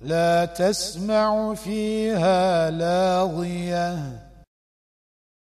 لا تسمع فيها لاغية.